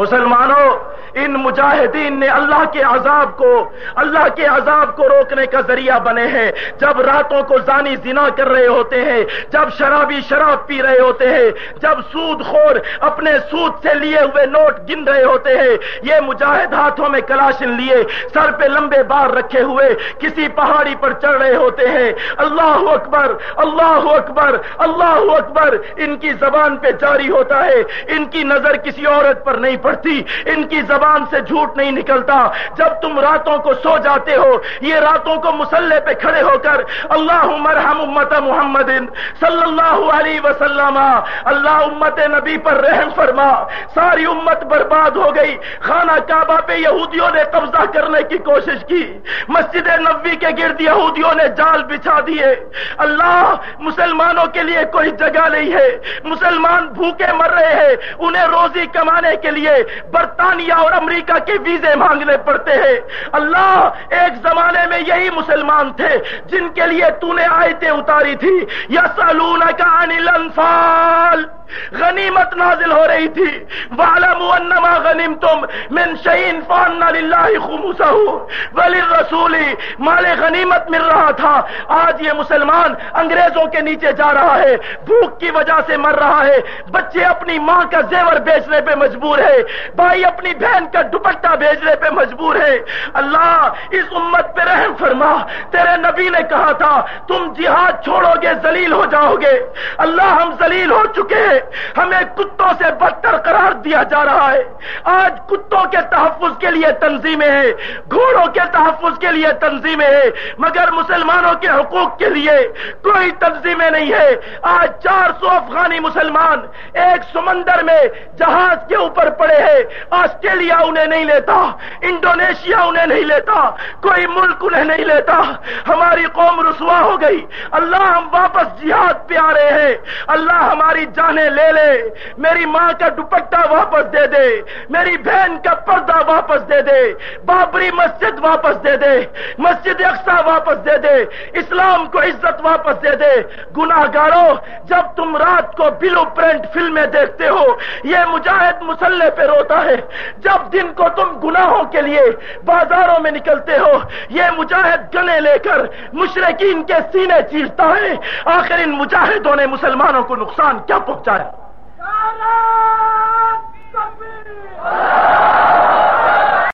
مسلمانوں ان مجاہدین نے اللہ کے عذاب کو، اللہ کے عذاب کو روکنے کا ذریعہ بنے ہیں۔ جب راتوں کو زانی زنا کر رہے ہوتے ہیں، جب شرابی شراب پی رہے ہوتے ہیں، جب سود خور اپنے سود سے لیے ہوئے نوٹ گن رہے ہوتے ہیں، یہ مجاہد ہاتھوں میں کلاشن لیے، سر پہ لمبے بار رکھے ہوئے کسی پہاڑی پر چڑھ رہے ہوتے ہیں۔ اللہ اکبر اللہ اکبر اللہ اکبر۔ ان کی زبان پہ جاری ہوتا ہے۔ ان کی نظر کسی عورت پر نہیں پڑتی۔ ان کی زبان سے جھوٹ نہیں نکلتا۔ جب تم راتوں کو سو جاتے ہو، یہ راتوں کو مسلح پہ کھڑے ہو کر اللہ مرحم امت محمد صلی اللہ علیہ وسلم، اللہ امت نبی پر رحم فرما۔ ساری امت برباد ہو گئی۔ خانہ کعبہ پہ یہودیوں نے قبضہ کرنے کی کوشش کی۔ مسجد نبی کے گرد یہودیوں نے جال بچھا دیے۔ اللہ، مسلمانوں کے لیے کوئی جگہ نہیں ہے۔ مسلمان بھوکے مر رہے ہیں۔ انہیں روزی کمانے کے لیے برطانیہ اور امریکہ کے ویزے مانگنے پڑتے ہیں۔ اللہ ایک زمانے میں یہی مسلمان تھے جن کے لیے تو نے آیتیں اتاری تھی یا سلون کا انل انفال غنیمت نازل ہو رہی تھی۔ والم انما غنیم تم من شعین فان خموسہ ولی رسولی مال غنیمت مل رہا تھا۔ آج یہ مسلمان انگریزوں کے نیچے جا رہا ہے۔ بھوک کی وجہ سے مر رہا ہے۔ بچے اپنی ماں کا زیور بیچنے پہ مجبور ہے۔ بھائی اپنی بہن کا دوپٹہ بھیجنے پہ مجبور ہے۔ اللہ اس امت پہ رحم فرما۔ تیرے نبی نے کہا تھا، تم جہاد چھوڑو گے زلیل ہو جاؤ گے۔ اللہ ہم زلیل ہو چکے ہیں۔ ہمیں کتوں سے بدتر قرار دیا جا رہا ہے۔ آج کتوں کے تحفظ کے لیے تنظیمیں ہیں۔ گھوڑوں کے تحفظ کے لیے تنظیمیں ہیں۔ مگر مسلمانوں کے حقوق کے لیے کوئی تنظیمیں نہیں ہے آج چار سو افغانی مسلمان ایک سمندر میں جہاز کے اوپر پڑے ہیں۔ آسٹریلیا انہیں نہیں لیتا۔ انڈونیشیا انہیں نہیں لیتا۔ کوئی ملک انہیں نہیں لیتا۔ ہماری قوم رسوا ہو گئی۔ اللہ ہم واپس جہاد پہ آ رہے ہیں۔ اللہ ہماری جانیں لے لے۔ میری ماں کا دوپٹہ واپس دے دے۔ میری بہن کا پردہ واپس دے دے۔ بابری مسجد واپس دے دے۔ مسجد اقسا واپس دے دے۔ اسلام کو عزت واپس دے دے۔ گناہ گارو جب تم رات کو بلو پرنٹ فلمیں دیکھتے ہو، یہ مجاہد مسلح پہ روتا ہے۔ جب دن کو تم گناہوں کے لیے بازاروں میں نکلتے ہو، یہ مجاہد گنے لے کر مشرقین کے سینے چیرتا ہے۔ آخر ان مجاہدوں نے مسلمانوں کو نقصان کیا پہنچایا؟